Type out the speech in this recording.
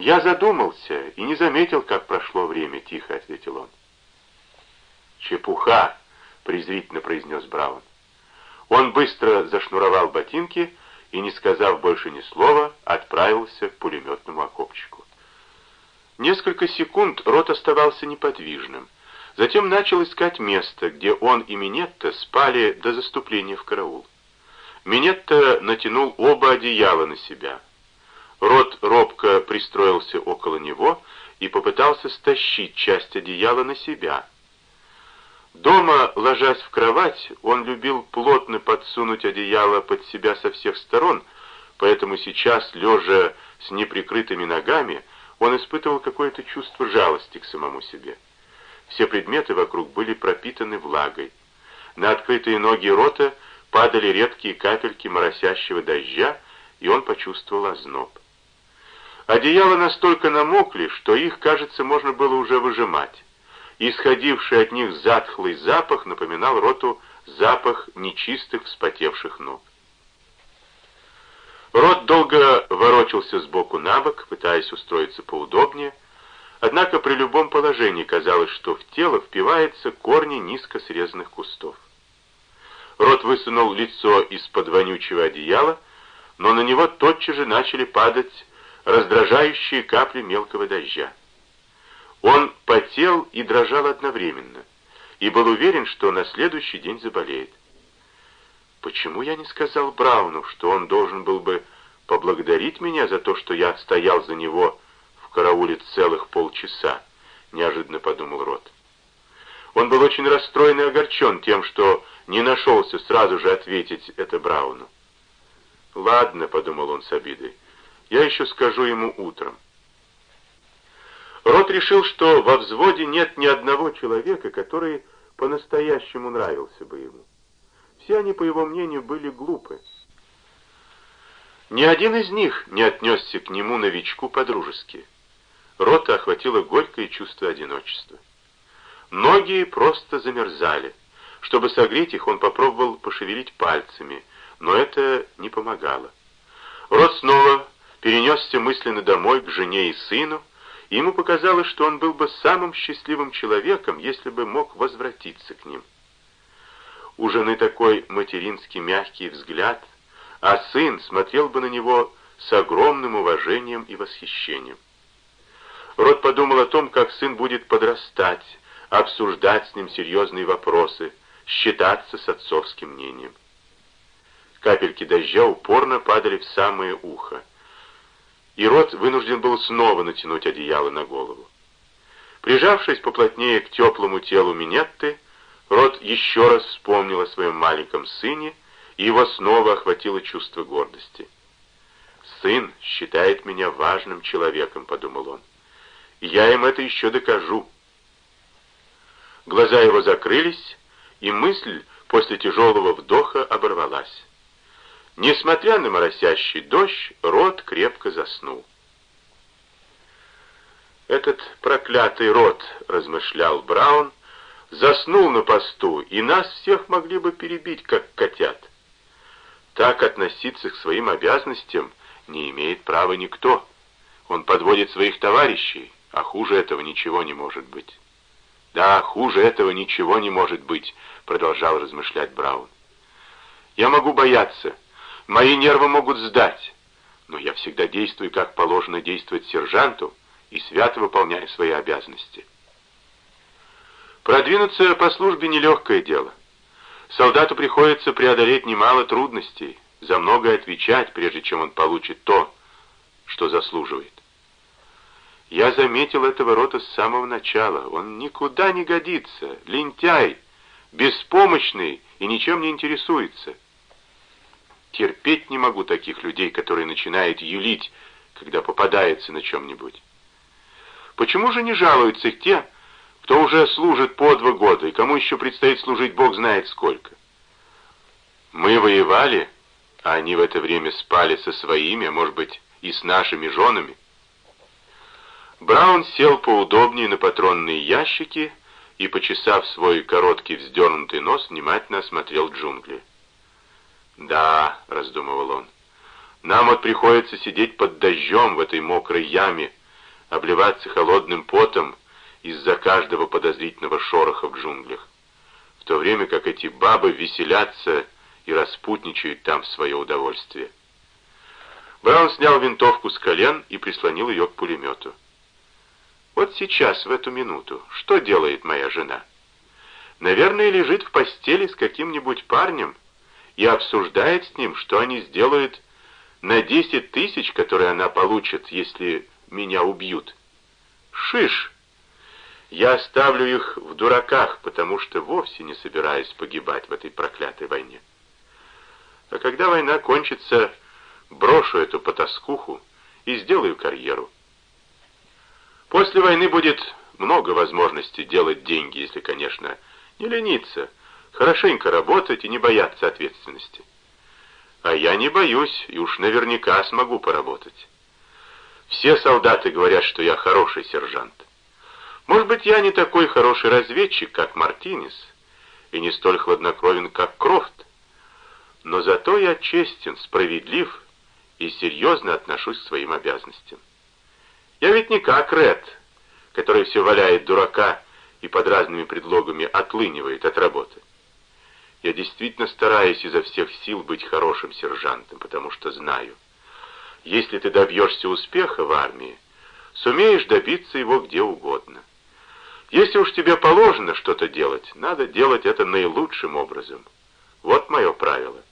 «Я задумался и не заметил, как прошло время», — тихо ответил он. «Чепуха!» — презрительно произнес Браун. Он быстро зашнуровал ботинки и, не сказав больше ни слова, отправился к пулеметному окопчику. Несколько секунд рот оставался неподвижным. Затем начал искать место, где он и Минетта спали до заступления в караул. Минетта натянул оба одеяла на себя. Рот робко пристроился около него и попытался стащить часть одеяла на себя. Дома, ложась в кровать, он любил плотно подсунуть одеяло под себя со всех сторон, поэтому сейчас, лежа с неприкрытыми ногами, он испытывал какое-то чувство жалости к самому себе. Все предметы вокруг были пропитаны влагой. На открытые ноги рота падали редкие капельки моросящего дождя, и он почувствовал озноб. Одеяла настолько намокли, что их, кажется, можно было уже выжимать. Исходивший от них затхлый запах напоминал роту запах нечистых вспотевших ног. Рот долго ворочался сбоку на бок, пытаясь устроиться поудобнее, однако при любом положении казалось, что в тело впиваются корни низко срезанных кустов. Рот высунул лицо из-под вонючего одеяла, но на него тотчас же начали падать раздражающие капли мелкого дождя. Он потел и дрожал одновременно, и был уверен, что на следующий день заболеет. Почему я не сказал Брауну, что он должен был бы поблагодарить меня за то, что я стоял за него в карауле целых полчаса, неожиданно подумал Рот. Он был очень расстроен и огорчен тем, что не нашелся сразу же ответить это Брауну. «Ладно», — подумал он с обидой, — «я еще скажу ему утром». Рот решил, что во взводе нет ни одного человека, который по-настоящему нравился бы ему. Все они, по его мнению, были глупы. Ни один из них не отнесся к нему новичку по-дружески. Рота охватило горькое чувство одиночества. Ноги просто замерзали. Чтобы согреть их, он попробовал пошевелить пальцами, но это не помогало. Рот снова перенесся мысленно домой к жене и сыну, и ему показалось, что он был бы самым счастливым человеком, если бы мог возвратиться к ним. У жены такой материнский мягкий взгляд, а сын смотрел бы на него с огромным уважением и восхищением. Рот подумал о том, как сын будет подрастать, обсуждать с ним серьезные вопросы, считаться с отцовским мнением. Капельки дождя упорно падали в самое ухо, и Рот вынужден был снова натянуть одеяло на голову. Прижавшись поплотнее к теплому телу Минетты, Рот еще раз вспомнил о своем маленьком сыне, и его снова охватило чувство гордости. «Сын считает меня важным человеком», — подумал он. «Я им это еще докажу». Глаза его закрылись, и мысль после тяжелого вдоха оборвалась. Несмотря на моросящий дождь, рот крепко заснул. «Этот проклятый рот», — размышлял Браун, — «заснул на посту, и нас всех могли бы перебить, как котят. Так относиться к своим обязанностям не имеет права никто. Он подводит своих товарищей, а хуже этого ничего не может быть». «Да, хуже этого ничего не может быть», — продолжал размышлять Браун. «Я могу бояться, мои нервы могут сдать, но я всегда действую, как положено действовать сержанту, и свято выполняю свои обязанности». Продвинуться по службе нелегкое дело. Солдату приходится преодолеть немало трудностей, за многое отвечать, прежде чем он получит то, что заслуживает. Я заметил этого рота с самого начала. Он никуда не годится, лентяй, беспомощный и ничем не интересуется. Терпеть не могу таких людей, которые начинают юлить, когда попадается на чем-нибудь. Почему же не жалуются те, кто уже служит по два года, и кому еще предстоит служить Бог знает сколько? Мы воевали, а они в это время спали со своими, а может быть, и с нашими женами. Браун сел поудобнее на патронные ящики и, почесав свой короткий вздернутый нос, внимательно осмотрел джунгли. «Да», — раздумывал он, — «нам вот приходится сидеть под дождем в этой мокрой яме обливаться холодным потом из-за каждого подозрительного шороха в джунглях, в то время как эти бабы веселятся и распутничают там в свое удовольствие. Браун снял винтовку с колен и прислонил ее к пулемету. Вот сейчас, в эту минуту, что делает моя жена? Наверное, лежит в постели с каким-нибудь парнем и обсуждает с ним, что они сделают на 10 тысяч, которые она получит, если меня убьют. Шиш! Я оставлю их в дураках, потому что вовсе не собираюсь погибать в этой проклятой войне. А когда война кончится, брошу эту потаскуху и сделаю карьеру. После войны будет много возможностей делать деньги, если, конечно, не лениться, хорошенько работать и не бояться ответственности. А я не боюсь и уж наверняка смогу поработать. Все солдаты говорят, что я хороший сержант. Может быть, я не такой хороший разведчик, как Мартинес, и не столь хладнокровен, как Крофт, но зато я честен, справедлив и серьезно отношусь к своим обязанностям. Я ведь не как Ред, который все валяет дурака и под разными предлогами отлынивает от работы. Я действительно стараюсь изо всех сил быть хорошим сержантом, потому что знаю, если ты добьешься успеха в армии, сумеешь добиться его где угодно. Если уж тебе положено что-то делать, надо делать это наилучшим образом. Вот мое правило.